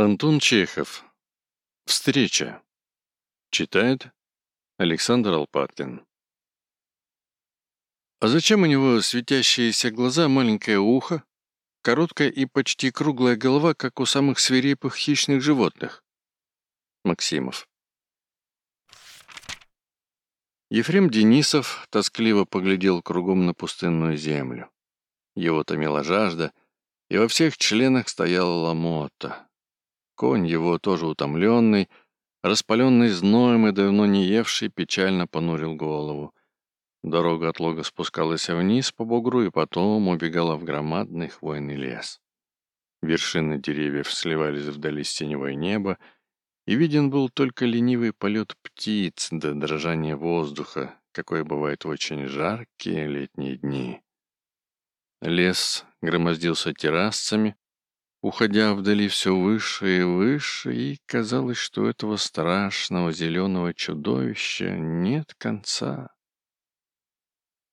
Антон Чехов. Встреча. Читает Александр Алпаткин. А зачем у него светящиеся глаза, маленькое ухо, короткая и почти круглая голова, как у самых свирепых хищных животных? Максимов. Ефрем Денисов тоскливо поглядел кругом на пустынную землю. Его томила жажда, и во всех членах стояла ломота. Конь его, тоже утомленный, распаленный зноем и давно не евший, печально понурил голову. Дорога от лога спускалась вниз по бугру и потом убегала в громадный хвойный лес. Вершины деревьев сливались вдали с небо, и виден был только ленивый полет птиц до дрожания воздуха, какое бывает в очень жаркие летние дни. Лес громоздился террасами, уходя вдали все выше и выше, и казалось, что этого страшного зеленого чудовища нет конца.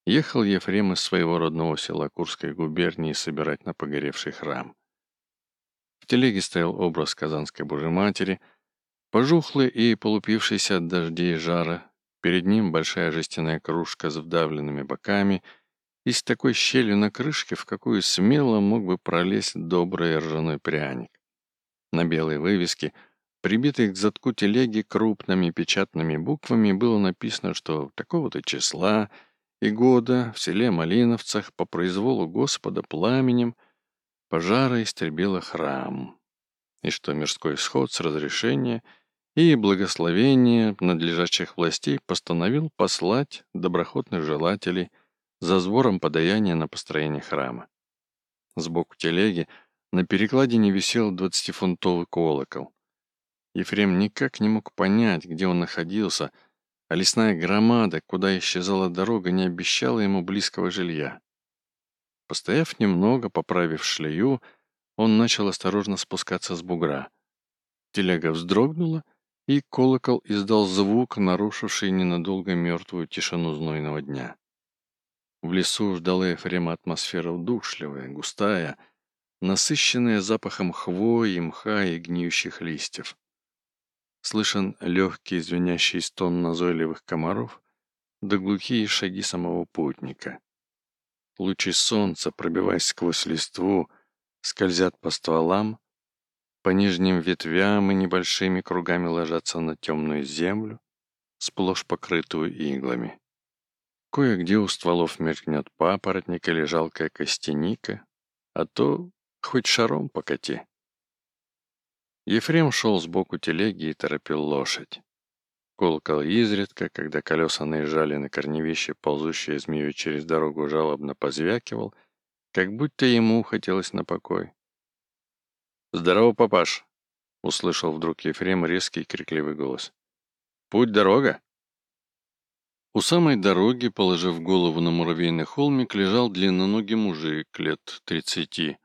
Ехал Ефрем из своего родного села Курской губернии собирать на погоревший храм. В телеге стоял образ Казанской Божьей Матери, пожухлый и полупившийся от дождей жара. Перед ним большая жестяная кружка с вдавленными боками — и с такой щелью на крышке, в какую смело мог бы пролезть добрый ржаной пряник. На белой вывеске, прибитой к задку телеги крупными печатными буквами, было написано, что такого-то числа и года в селе Малиновцах по произволу Господа пламенем пожара истребила храм, и что мирской сход с разрешения и благословения надлежащих властей постановил послать доброходных желателей – за сбором подаяния на построение храма. Сбоку телеги на перекладине висел двадцатифунтовый колокол. Ефрем никак не мог понять, где он находился, а лесная громада, куда исчезала дорога, не обещала ему близкого жилья. Постояв немного, поправив шлею, он начал осторожно спускаться с бугра. Телега вздрогнула, и колокол издал звук, нарушивший ненадолго мертвую тишину знойного дня. В лесу ждала Ефрема атмосфера удушливая, густая, насыщенная запахом хвои, мха и гниющих листьев. Слышен легкий звенящий стон назойливых комаров, да глухие шаги самого путника. Лучи солнца, пробиваясь сквозь листву, скользят по стволам, по нижним ветвям и небольшими кругами ложатся на темную землю, сплошь покрытую иглами. Кое-где у стволов мелькнет папоротник или жалкая костяника, а то хоть шаром покати. Ефрем шел сбоку телеги и торопил лошадь. Колокол изредка, когда колеса наезжали на корневище, ползущее змею через дорогу жалобно позвякивал, как будто ему хотелось на покой. «Здорово, папаш!» — услышал вдруг Ефрем резкий крикливый голос. «Путь дорога?» У самой дороги, положив голову на муравейный холмик, лежал длинноногий мужик лет тридцати,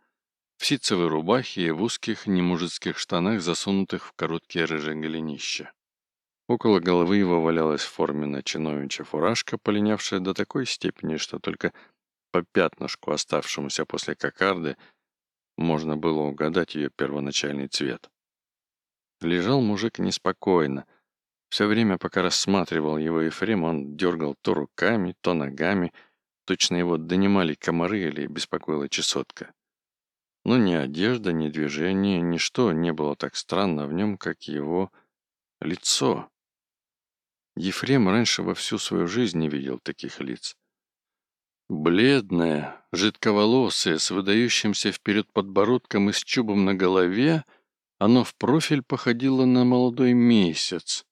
в ситцевой рубахе и в узких немужицких штанах, засунутых в короткие рыжие голенища. Около головы его валялась форменная чиновничья фуражка, полинявшая до такой степени, что только по пятнышку, оставшемуся после кокарды, можно было угадать ее первоначальный цвет. Лежал мужик неспокойно — все время, пока рассматривал его Ефрем, он дергал то руками, то ногами, точно его донимали комары или беспокоила чесотка. Но ни одежда, ни движение, ничто не было так странно в нем, как его лицо. Ефрем раньше во всю свою жизнь не видел таких лиц. Бледное, жидковолосое, с выдающимся вперед подбородком и с чубом на голове, оно в профиль походило на молодой месяц,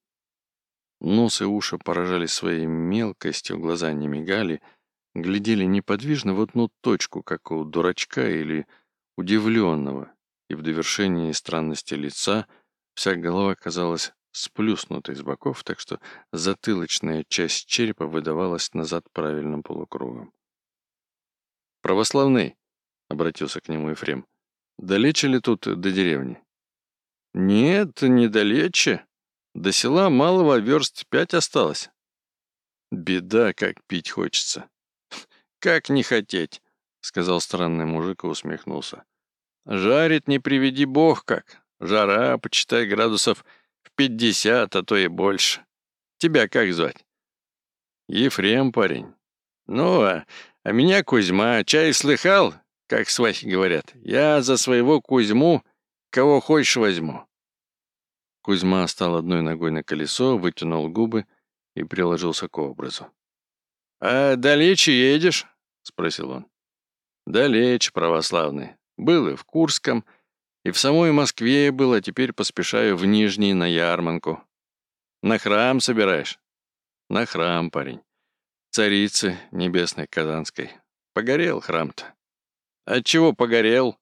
Нос и уши поражали своей мелкостью, глаза не мигали, глядели неподвижно в одну точку, как у дурачка или удивленного, и в довершении странности лица вся голова казалась сплюснутой с боков, так что затылочная часть черепа выдавалась назад правильным полукругом. «Православный!» — обратился к нему Ефрем. «Далече ли тут до деревни?» «Нет, недалече», до села малого верст пять осталось. Беда, как пить хочется. Как не хотеть, сказал странный мужик и усмехнулся. Жарит не приведи бог как. Жара, почитай, градусов в пятьдесят, а то и больше. Тебя как звать? Ефрем, парень. Ну, а, а меня Кузьма. Чай слыхал, как свахи говорят? Я за своего Кузьму кого хочешь возьму. Кузьма стал одной ногой на колесо, вытянул губы и приложился к образу. «А далече едешь?» — спросил он. «Далече, православный. Был и в Курском, и в самой Москве был, а теперь поспешаю в Нижний на ярманку. На храм собираешь?» «На храм, парень. Царицы Небесной Казанской. Погорел храм-то». «Отчего погорел?»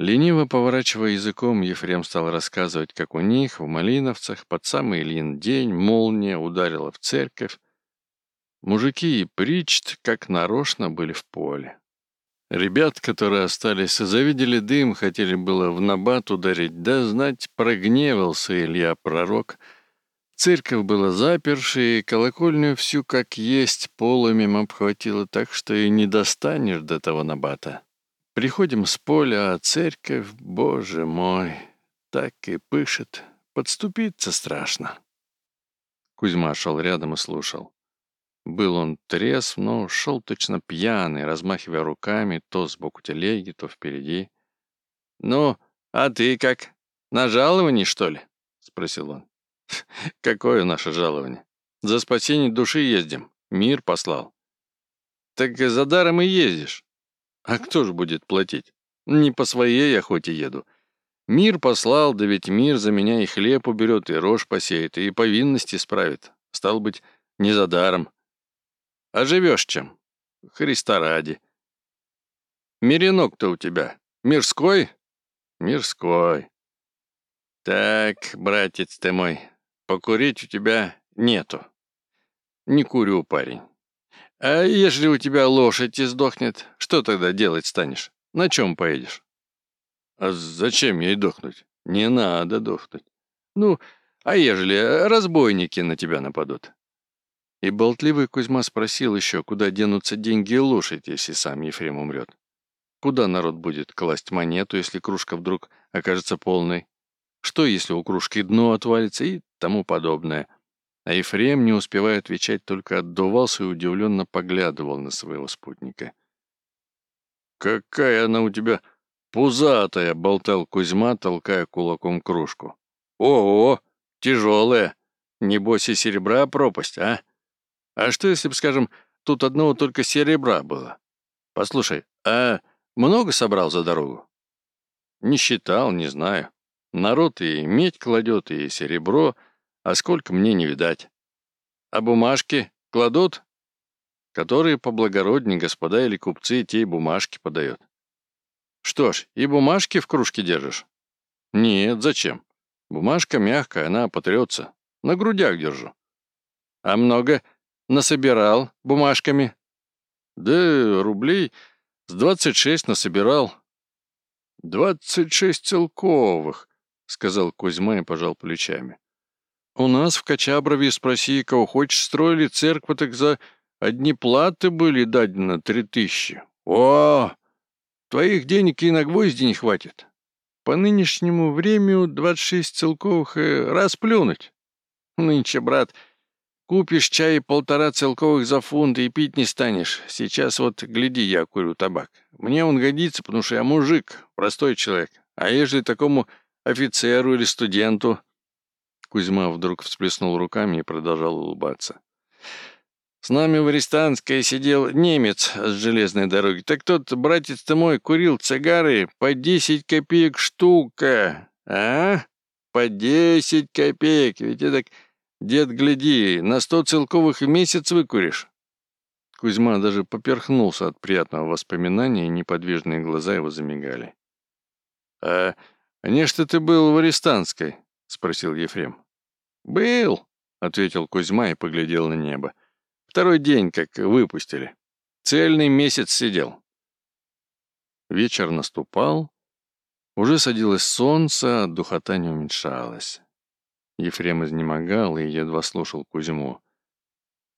Лениво поворачивая языком, Ефрем стал рассказывать, как у них, в Малиновцах, под самый Ильин день молния ударила в церковь. Мужики и Причт, как нарочно, были в поле. Ребят, которые остались, завидели дым, хотели было в набат ударить, да знать, прогневался Илья Пророк. Церковь была запершей, и колокольню всю как есть полымем обхватила так, что и не достанешь до того набата. Приходим с поля, а церковь, боже мой, так и пышет. Подступиться страшно. Кузьма шел рядом и слушал. Был он трезв, но шел точно пьяный, размахивая руками то сбоку телеги, то впереди. «Ну, а ты как? На жаловании, что ли?» — спросил он. «Какое наше жалование? За спасение души ездим. Мир послал». «Так за даром и ездишь. А кто же будет платить? Не по своей охоте еду. Мир послал, да ведь мир за меня и хлеб уберет, и рожь посеет, и повинности справит. Стал быть, не за даром. А живешь чем? Христа ради. Миренок-то у тебя мирской? Мирской. Так, братец ты мой, покурить у тебя нету. Не курю, парень. А если у тебя лошадь издохнет, что тогда делать станешь? На чем поедешь? А зачем ей дохнуть? Не надо дохнуть. Ну, а ежели разбойники на тебя нападут? И болтливый Кузьма спросил еще, куда денутся деньги и лошадь, если сам Ефрем умрет. Куда народ будет класть монету, если кружка вдруг окажется полной? Что, если у кружки дно отвалится и тому подобное? А Ефрем, не успевая отвечать, только отдувался и удивленно поглядывал на своего спутника. «Какая она у тебя пузатая!» — болтал Кузьма, толкая кулаком кружку. «Ого! Тяжелая! Небось и серебра пропасть, а? А что, если бы, скажем, тут одного только серебра было? Послушай, а много собрал за дорогу?» «Не считал, не знаю. Народ и медь кладет, и серебро — а сколько мне не видать. А бумажки кладут? Которые поблагороднее господа или купцы те и бумажки подают. Что ж, и бумажки в кружке держишь? Нет, зачем? Бумажка мягкая, она потрется. На грудях держу. А много насобирал бумажками? Да, рублей с двадцать шесть насобирал. Двадцать шесть целковых, сказал Кузьма и пожал плечами. У нас в Качаброве, спроси, кого хочешь, строили церковь, так за одни платы были дадено три тысячи. О, твоих денег и на гвозди не хватит. По нынешнему времени двадцать шесть целковых и расплюнуть. Нынче, брат, купишь чай полтора целковых за фунт и пить не станешь. Сейчас вот, гляди, я курю табак. Мне он годится, потому что я мужик, простой человек. А ежели такому офицеру или студенту Кузьма вдруг всплеснул руками и продолжал улыбаться. «С нами в Арестанской сидел немец с железной дороги. Так тот, братец-то мой, курил цигары по десять копеек штука. А? По десять копеек. Ведь это, дед, гляди, на сто целковых в месяц выкуришь». Кузьма даже поперхнулся от приятного воспоминания, и неподвижные глаза его замигали. «А не ты был в Арестанской?» — спросил Ефрем. «Был», — ответил Кузьма и поглядел на небо. «Второй день, как выпустили. Цельный месяц сидел». Вечер наступал. Уже садилось солнце, а духота не уменьшалась. Ефрем изнемогал и едва слушал Кузьму.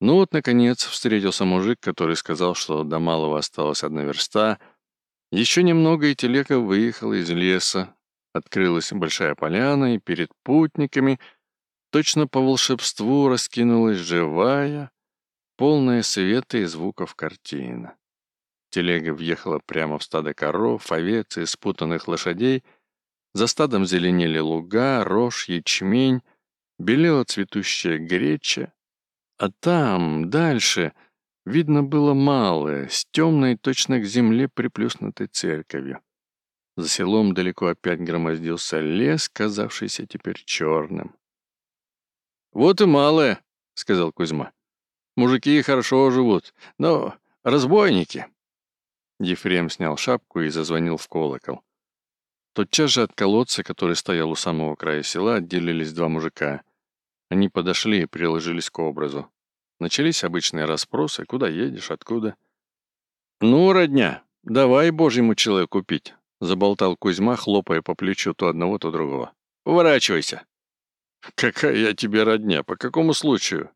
Ну вот, наконец, встретился мужик, который сказал, что до малого осталась одна верста. Еще немного, и телега выехала из леса, Открылась большая поляна, и перед путниками точно по волшебству раскинулась живая, полная света и звуков картина. Телега въехала прямо в стадо коров, овец и спутанных лошадей. За стадом зеленели луга, рожь, ячмень, белела цветущая греча. А там, дальше, видно было малое, с темной точно к земле приплюснутой церковью. За селом далеко опять громоздился лес, казавшийся теперь черным. «Вот и малое», — сказал Кузьма. «Мужики хорошо живут, но разбойники». Ефрем снял шапку и зазвонил в колокол. Тотчас же от колодца, который стоял у самого края села, отделились два мужика. Они подошли и приложились к образу. Начались обычные расспросы, куда едешь, откуда. «Ну, родня, давай божьему человеку пить», — заболтал Кузьма, хлопая по плечу то одного, то другого. «Поворачивайся». «Какая я тебе родня? По какому случаю?»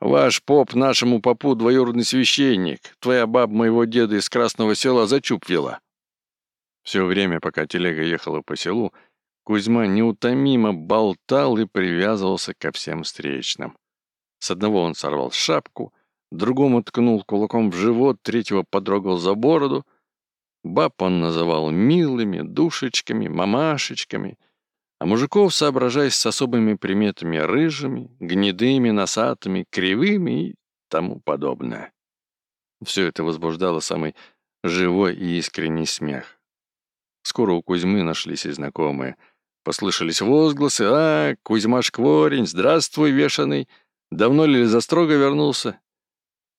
Ваш поп нашему попу двоюродный священник. Твоя баба моего деда из Красного села за чуб вела». Все время, пока телега ехала по селу, Кузьма неутомимо болтал и привязывался ко всем встречным. С одного он сорвал шапку, другому ткнул кулаком в живот, третьего подрогал за бороду. Баб он называл милыми, душечками, мамашечками — а мужиков, соображаясь с особыми приметами рыжими, гнедыми, носатыми, кривыми и тому подобное. Все это возбуждало самый живой и искренний смех. Скоро у Кузьмы нашлись и знакомые. Послышались возгласы «А, Кузьма Шкворень, здравствуй, вешаный! Давно ли за строго вернулся?»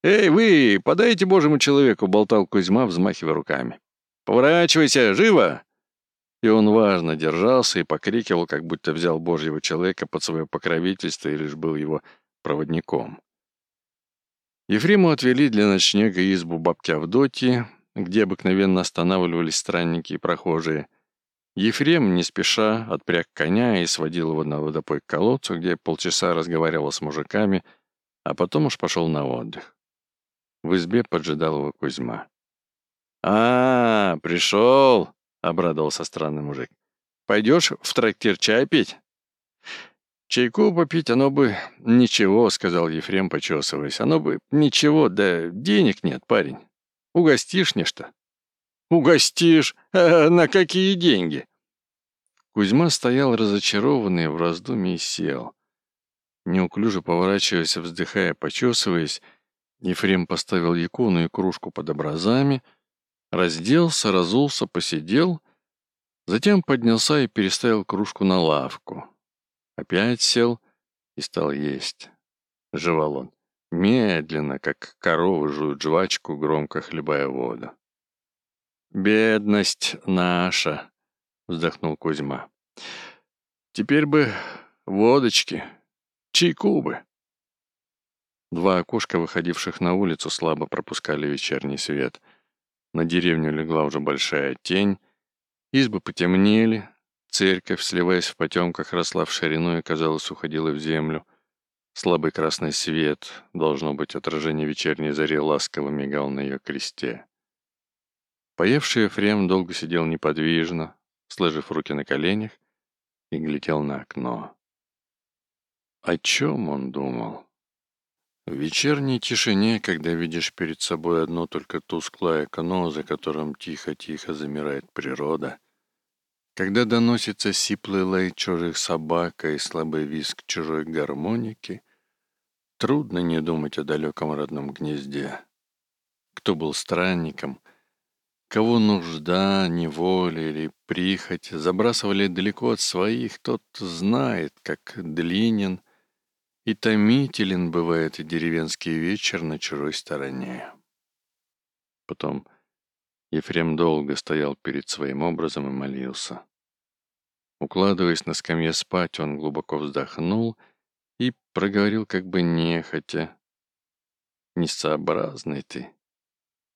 «Эй, вы, подайте божьему человеку!» — болтал Кузьма, взмахивая руками. «Поворачивайся, живо!» И он важно держался и покрикивал, как будто взял Божьего человека под свое покровительство и лишь был его проводником. Ефриму отвели для ночлега избу бабки Авдотьи, где обыкновенно останавливались странники и прохожие. Ефрем, не спеша, отпряг коня и сводил его на водопой к колодцу, где полчаса разговаривал с мужиками, а потом уж пошел на отдых. В избе поджидал его Кузьма. «А, пришел!» — обрадовался странный мужик. «Пойдешь в трактир чай пить?» «Чайку попить, оно бы ничего», — сказал Ефрем, почесываясь. «Оно бы ничего, да денег нет, парень. Угостишь нечто?» «Угостишь? А на какие деньги?» Кузьма стоял разочарованный в раздумье и сел. Неуклюже поворачиваясь, вздыхая, почесываясь, Ефрем поставил икону и кружку под образами — Разделся, разулся, посидел, затем поднялся и переставил кружку на лавку. Опять сел и стал есть. Жевал он. Медленно, как коровы жуют жвачку, громко хлебая воду. «Бедность наша!» — вздохнул Кузьма. «Теперь бы водочки, чайку бы!» Два окошка, выходивших на улицу, слабо пропускали вечерний свет — на деревню легла уже большая тень, избы потемнели, церковь, сливаясь в потемках, росла в ширину и, казалось, уходила в землю. Слабый красный свет, должно быть, отражение вечерней зари, ласково мигал на ее кресте. Поевший Ефрем долго сидел неподвижно, сложив руки на коленях, и глядел на окно. О чем он думал? В вечерней тишине, когда видишь перед собой одно только тусклое окно, за которым тихо-тихо замирает природа, когда доносится сиплый лай чужих собак и слабый визг чужой гармоники, трудно не думать о далеком родном гнезде. Кто был странником, кого нужда, неволя или прихоть забрасывали далеко от своих, тот знает, как длинен — и томителен бывает деревенский вечер на чужой стороне. Потом Ефрем долго стоял перед своим образом и молился. Укладываясь на скамье спать, он глубоко вздохнул и проговорил как бы нехотя. «Несообразный ты.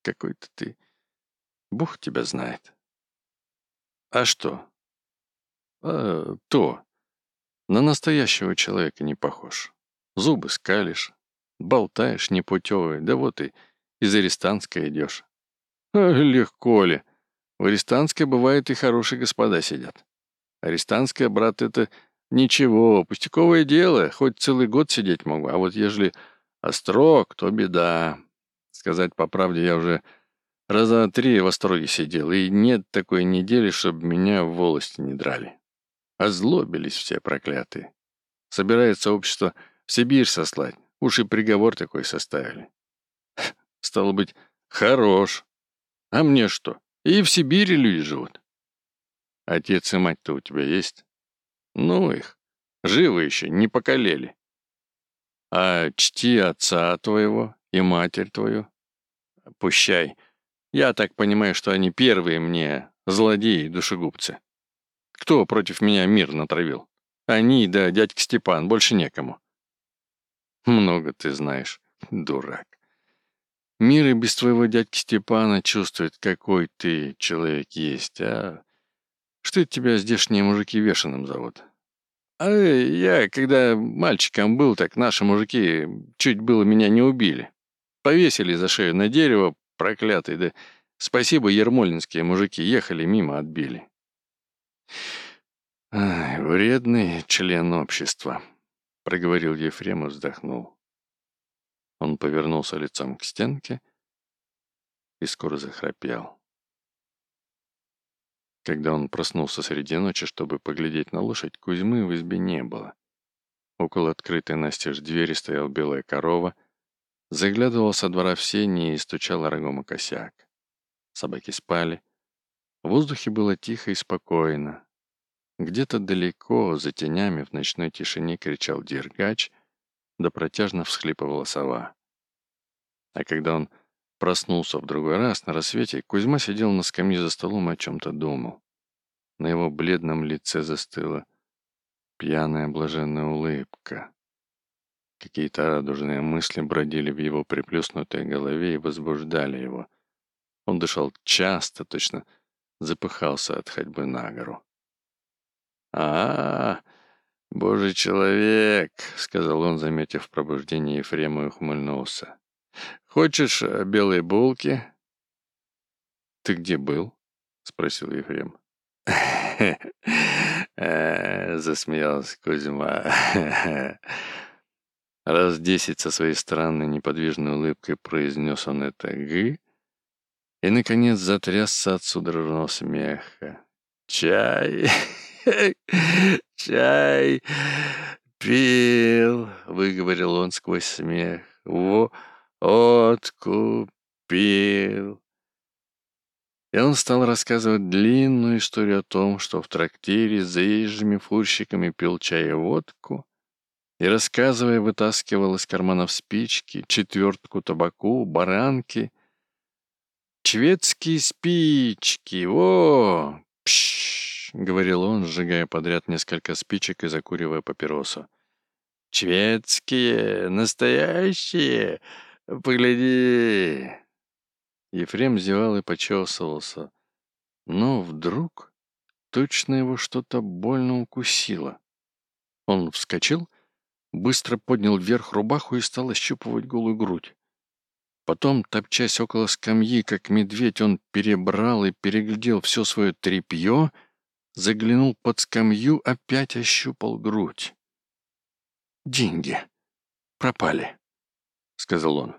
Какой-то ты. Бог тебя знает». «А что?» «А то. На настоящего человека не похож. Зубы скалишь, болтаешь непутевый, да вот и из арестантской идешь. Легко ли? В арестантской бывает и хорошие господа сидят. Арестантская, брат, это ничего, пустяковое дело, хоть целый год сидеть могу, а вот ежели острог, то беда. Сказать по правде, я уже раза три в остроге сидел, и нет такой недели, чтобы меня в волости не драли. Озлобились все проклятые. Собирается общество в Сибирь сослать. Уж и приговор такой составили. Стало быть, хорош. А мне что? И в Сибири люди живут. Отец и мать-то у тебя есть? Ну их. Живы еще, не покалели. А чти отца твоего и матерь твою. Пущай. Я так понимаю, что они первые мне злодеи и душегубцы. Кто против меня мир натравил? Они да дядька Степан, больше некому. Много ты знаешь, дурак. Мир и без твоего дядьки Степана чувствует, какой ты человек есть, а... Что это тебя здешние мужики вешаным зовут? А я, когда мальчиком был, так наши мужики чуть было меня не убили. Повесили за шею на дерево, проклятый, да спасибо, ермолинские мужики ехали мимо, отбили. Ай, вредный член общества, проговорил Ефрем и вздохнул. Он повернулся лицом к стенке и скоро захрапел. Когда он проснулся среди ночи, чтобы поглядеть на лошадь, Кузьмы в избе не было. Около открытой настежь двери стоял белая корова, заглядывал со двора в сени и стучал рогом о косяк. Собаки спали. В воздухе было тихо и спокойно. Где-то далеко, за тенями, в ночной тишине кричал дергач, да протяжно всхлипывала сова. А когда он Проснулся в другой раз на рассвете, Кузьма сидел на скамье за столом и о чем-то думал. На его бледном лице застыла пьяная блаженная улыбка. Какие-то радужные мысли бродили в его приплюснутой голове и возбуждали его. Он дышал часто, точно запыхался от ходьбы на гору. А, -а, -а божий человек!» — сказал он, заметив пробуждение Ефрема и ухмыльнулся. Хочешь э, белые булки?» «Ты где был?» — спросил Ефрем. Э, засмеялся Кузьма. Раз десять со своей странной неподвижной улыбкой произнес он это «г», и, наконец, затрясся от судорожного смеха. «Чай! Чай! Пил!» — выговорил он сквозь смех. «Во!» откупил. И он стал рассказывать длинную историю о том, что в трактире с заезжими фурщиками пил чай и водку, и, рассказывая, вытаскивал из карманов спички, четвертку табаку, баранки. «Шведские спички! О! Пшш!» — говорил он, сжигая подряд несколько спичек и закуривая папиросу. «Шведские! Настоящие! Погляди!» Ефрем зевал и почесывался. Но вдруг точно его что-то больно укусило. Он вскочил, быстро поднял вверх рубаху и стал ощупывать голую грудь. Потом, топчась около скамьи, как медведь, он перебрал и переглядел все свое тряпье, заглянул под скамью, опять ощупал грудь. Деньги пропали сказал он.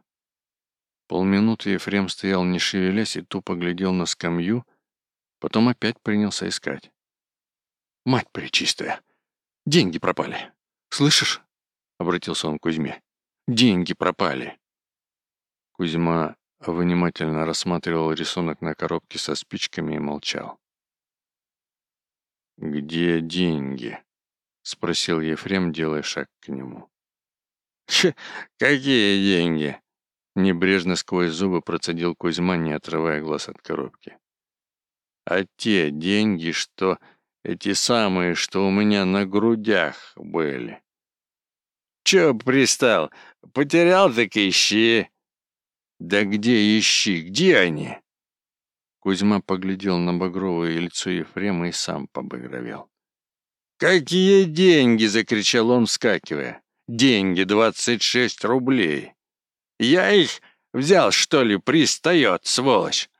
Полминуты Ефрем стоял, не шевелясь, и тупо глядел на скамью, потом опять принялся искать. «Мать пречистая! Деньги пропали! Слышишь?» — обратился он к Кузьме. «Деньги пропали!» Кузьма внимательно рассматривал рисунок на коробке со спичками и молчал. «Где деньги?» — спросил Ефрем, делая шаг к нему. какие деньги?» Небрежно сквозь зубы процедил Кузьма, не отрывая глаз от коробки. «А те деньги, что... Эти самые, что у меня на грудях были». «Чё пристал? Потерял, так ищи». «Да где ищи? Где они?» Кузьма поглядел на багровое лицо Ефрема и сам побагровел. «Какие деньги!» — закричал он, вскакивая. Деньги двадцать шесть рублей. Я их взял, что ли, пристает, сволочь.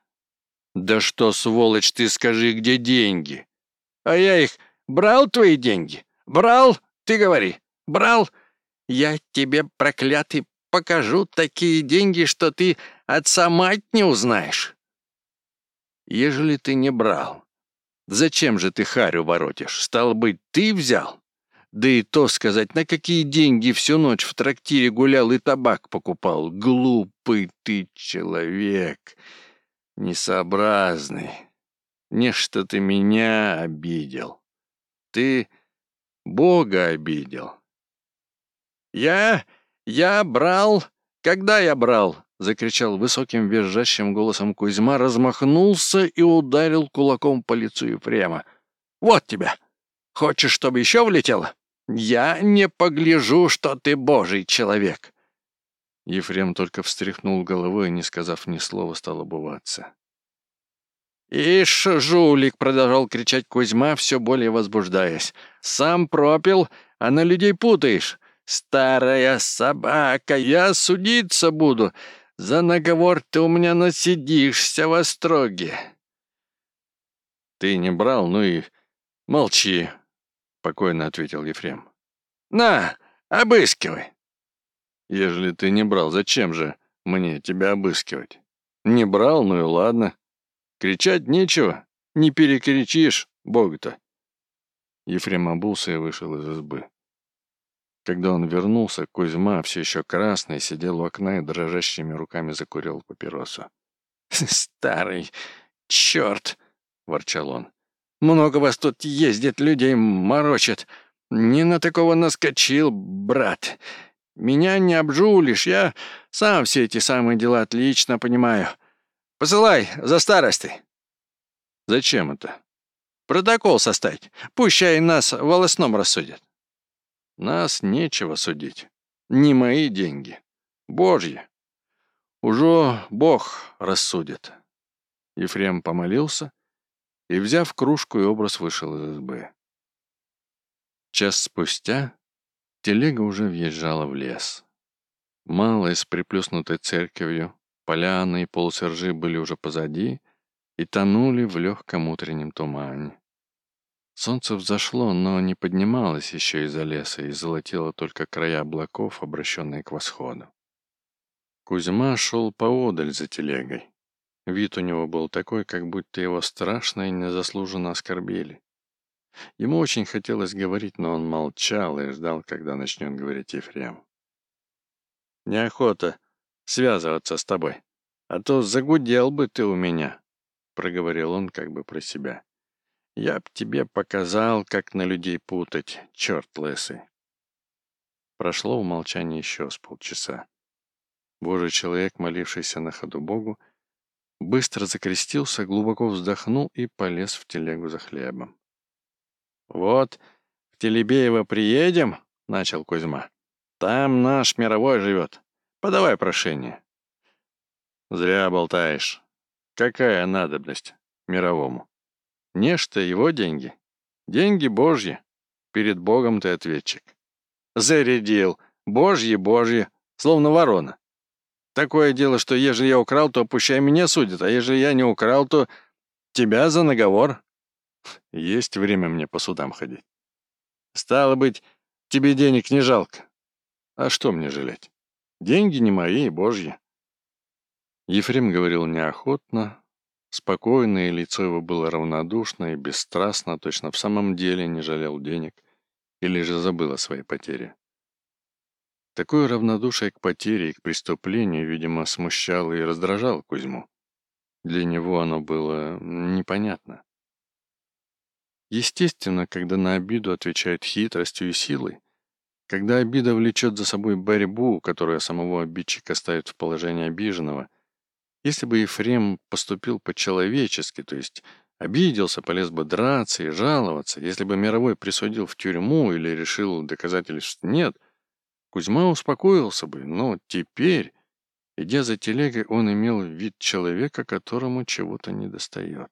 «Да что, сволочь, ты скажи, где деньги?» «А я их брал, твои деньги? Брал? Ты говори, брал? Я тебе, проклятый, покажу такие деньги, что ты отца мать не узнаешь». «Ежели ты не брал, зачем же ты харю воротишь? Стало быть, ты взял?» Да и то сказать, на какие деньги всю ночь в трактире гулял и табак покупал. Глупый ты человек, несообразный. Не что ты меня обидел. Ты Бога обидел. Я... я брал... Когда я брал? Закричал высоким визжащим голосом Кузьма, размахнулся и ударил кулаком по лицу Ефрема. «Вот тебя! Хочешь, чтобы еще влетело? Я не погляжу, что ты божий человек!» Ефрем только встряхнул головой не сказав ни слова, стал обуваться. «Ишь, жулик!» — продолжал кричать Кузьма, все более возбуждаясь. «Сам пропил, а на людей путаешь. Старая собака, я судиться буду. За наговор ты у меня насидишься во строге». «Ты не брал, ну и молчи», — спокойно ответил Ефрем. «На, обыскивай!» «Ежели ты не брал, зачем же мне тебя обыскивать? Не брал, ну и ладно. Кричать нечего, не перекричишь, бога-то». Ефрем обулся и вышел из избы. Когда он вернулся, Кузьма, все еще красный, сидел у окна и дрожащими руками закурил папиросу. «Старый черт!» — ворчал он. Много вас тут ездит, людей морочат. Не на такого наскочил, брат. Меня не обжулишь, я сам все эти самые дела отлично понимаю. Посылай за старостой». «Зачем это?» «Протокол составить. Пущай нас волосном рассудят». «Нас нечего судить. Не мои деньги. Божьи. Уже Бог рассудит». Ефрем помолился и, взяв кружку и образ, вышел из избы. Час спустя телега уже въезжала в лес. Малая с приплюснутой церковью, поляны и полусержи были уже позади и тонули в легком утреннем тумане. Солнце взошло, но не поднималось еще из-за леса и золотило только края облаков, обращенные к восходу. Кузьма шел поодаль за телегой. Вид у него был такой, как будто его страшно и незаслуженно оскорбили. Ему очень хотелось говорить, но он молчал и ждал, когда начнет говорить Ефрем. «Неохота связываться с тобой, а то загудел бы ты у меня», — проговорил он как бы про себя. «Я б тебе показал, как на людей путать, черт лысый». Прошло в молчании еще с полчаса. Божий человек, молившийся на ходу Богу, — быстро закрестился, глубоко вздохнул и полез в телегу за хлебом. «Вот, в Телебеево приедем», — начал Кузьма. «Там наш мировой живет. Подавай прошение». «Зря болтаешь. Какая надобность мировому? Нечто его деньги. Деньги Божьи. Перед Богом ты ответчик». «Зарядил. Божьи, Божьи. Словно ворона. Такое дело, что ежели я украл, то пущай меня судят, а ежели я не украл, то тебя за наговор. Есть время мне по судам ходить. Стало быть, тебе денег не жалко. А что мне жалеть? Деньги не мои, божьи. Ефрем говорил неохотно, спокойно, и лицо его было равнодушно и бесстрастно, точно в самом деле не жалел денег или же забыл о своей потере. Такое равнодушие к потере и к преступлению, видимо, смущало и раздражало Кузьму. Для него оно было непонятно. Естественно, когда на обиду отвечают хитростью и силой, когда обида влечет за собой борьбу, которая самого обидчика ставит в положение обиженного, если бы Ефрем поступил по-человечески, то есть обиделся, полез бы драться и жаловаться, если бы Мировой присудил в тюрьму или решил доказательств нет – Кузьма успокоился бы, но теперь, идя за телегой, он имел вид человека, которому чего-то недостает.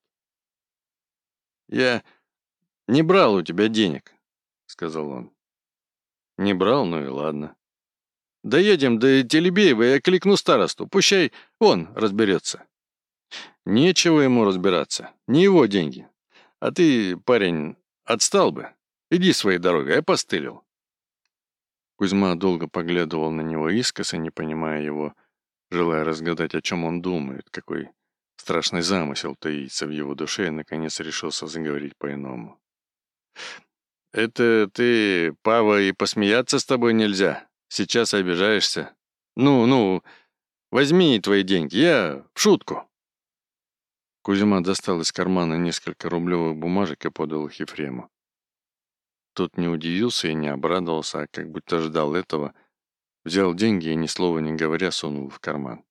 «Я не брал у тебя денег», — сказал он. «Не брал, ну и ладно». «Доедем до Телебеева, я кликну старосту, пущай он разберется». Нечего ему разбираться. Не его деньги. А ты, парень, отстал бы. Иди своей дорогой, я постылил. Кузьма долго поглядывал на него искоса, не понимая его, желая разгадать, о чем он думает, какой страшный замысел таится в его душе, и, наконец, решился заговорить по-иному. «Это ты, Пава, и посмеяться с тобой нельзя. Сейчас обижаешься. Ну, ну, возьми твои деньги, я в шутку». Кузьма достал из кармана несколько рублевых бумажек и подал их Ефрему. Тот не удивился и не обрадовался, а как будто ждал этого. Взял деньги и, ни слова не говоря, сунул в карман.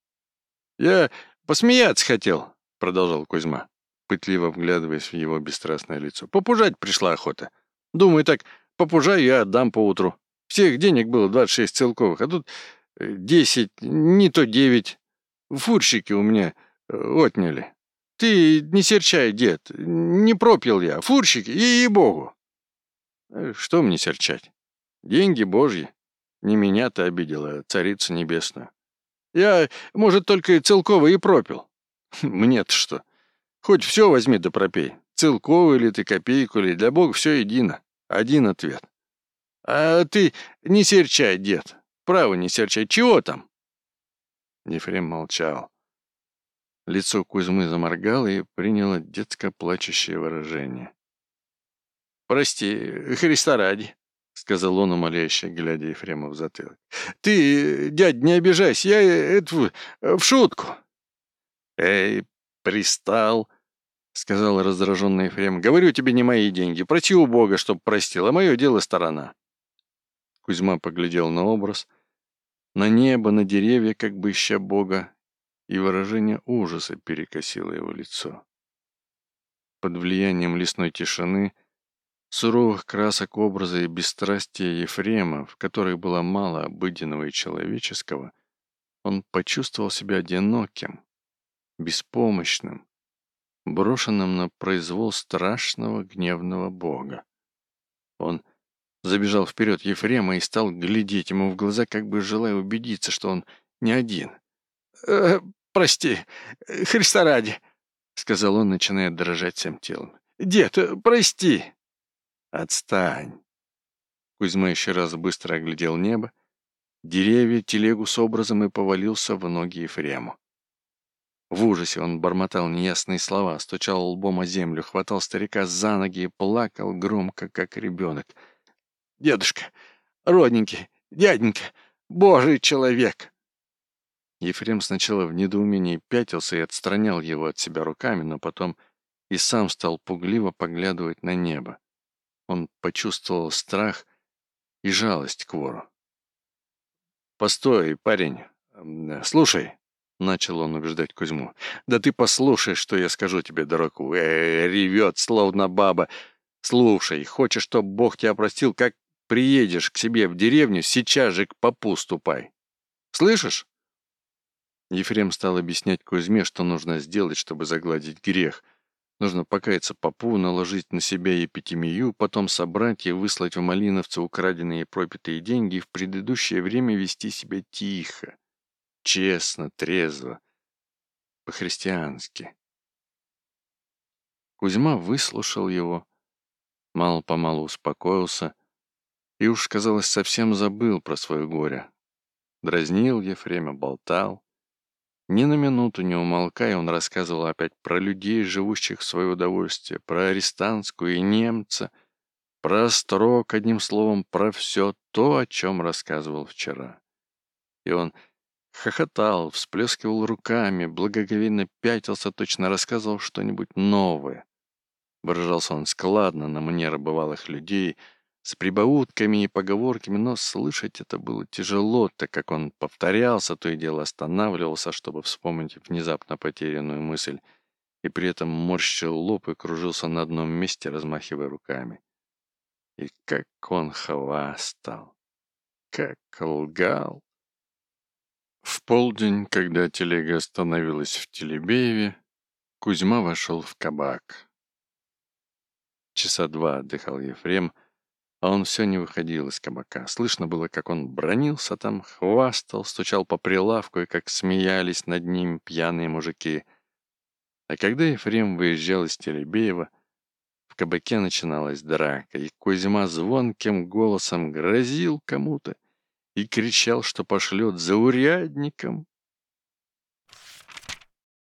«Я посмеяться хотел», — продолжал Кузьма, пытливо вглядываясь в его бесстрастное лицо. «Попужать пришла охота. Думаю, так попужаю я отдам поутру. Всех денег было 26 целковых, а тут 10, не то 9. Фурщики у меня э, отняли. Ты не серчай, дед, не пропил я. Фурщики, ей-богу. Э, что мне серчать? Деньги божьи. Не меня ты обидела, царица небесная. Я, может, только и целковый и пропил. Мне-то что? Хоть все возьми да пропей. Целковый ли ты, копейку ли, для Бога все едино. Один ответ. А ты не серчай, дед. Право не серчай. Чего там? Ефрем молчал. Лицо Кузьмы заморгало и приняло детско плачущее выражение. «Прости, Христа ради», — сказал он, умоляюще, глядя Ефрема в затылок. «Ты, дядь, не обижайся, я это в шутку». «Эй, пристал», — сказал раздраженный Ефрем. «Говорю тебе, не мои деньги. Проси у Бога, чтоб простил, а мое дело сторона». Кузьма поглядел на образ, на небо, на деревья, как бы ища Бога, и выражение ужаса перекосило его лицо. Под влиянием лесной тишины — суровых красок образа и бесстрастия Ефрема, в которых было мало обыденного и человеческого, он почувствовал себя одиноким, беспомощным, брошенным на произвол страшного гневного бога. Он забежал вперед Ефрема и стал глядеть ему в глаза, как бы желая убедиться, что он не один. «Э, «Прости, Христа ради», — сказал он, начиная дрожать всем телом. «Дед, прости!» «Отстань!» Кузьма еще раз быстро оглядел небо, деревья, телегу с образом и повалился в ноги Ефрему. В ужасе он бормотал неясные слова, стучал лбом о землю, хватал старика за ноги и плакал громко, как ребенок. «Дедушка! Родненький! Дяденька! Божий человек!» Ефрем сначала в недоумении пятился и отстранял его от себя руками, но потом и сам стал пугливо поглядывать на небо. Он почувствовал страх и жалость к вору. «Постой, парень. Слушай», — начал он убеждать Кузьму. «Да ты послушай, что я скажу тебе, дураку. Э, ревет, словно баба. Слушай, хочешь, чтоб Бог тебя простил, как приедешь к себе в деревню, сейчас же к попу ступай. Слышишь?» Ефрем стал объяснять Кузьме, что нужно сделать, чтобы загладить грех — Нужно покаяться попу, наложить на себя епитемию, потом собрать и выслать в Малиновце украденные и пропитые деньги и в предыдущее время вести себя тихо, честно, трезво, по-христиански. Кузьма выслушал его, мало-помалу успокоился и уж, казалось, совсем забыл про свое горе. Дразнил Ефрема, болтал. Ни на минуту не умолкая, он рассказывал опять про людей, живущих в свое удовольствие, про арестантскую и немца, про строк, одним словом, про все то, о чем рассказывал вчера. И он хохотал, всплескивал руками, благоговейно пятился, точно рассказывал что-нибудь новое. Выражался он складно, на манеры бывалых людей — с прибаутками и поговорками, но слышать это было тяжело, так как он повторялся, то и дело останавливался, чтобы вспомнить внезапно потерянную мысль, и при этом морщил лоб и кружился на одном месте, размахивая руками. И как он хвастал, как лгал. В полдень, когда телега остановилась в Телебееве, Кузьма вошел в кабак. Часа два отдыхал Ефрем, а он все не выходил из кабака. Слышно было, как он бронился там, хвастал, стучал по прилавку и как смеялись над ним пьяные мужики. А когда Ефрем выезжал из Теребеева, в кабаке начиналась драка, и Кузьма звонким голосом грозил кому-то и кричал, что пошлет за урядником,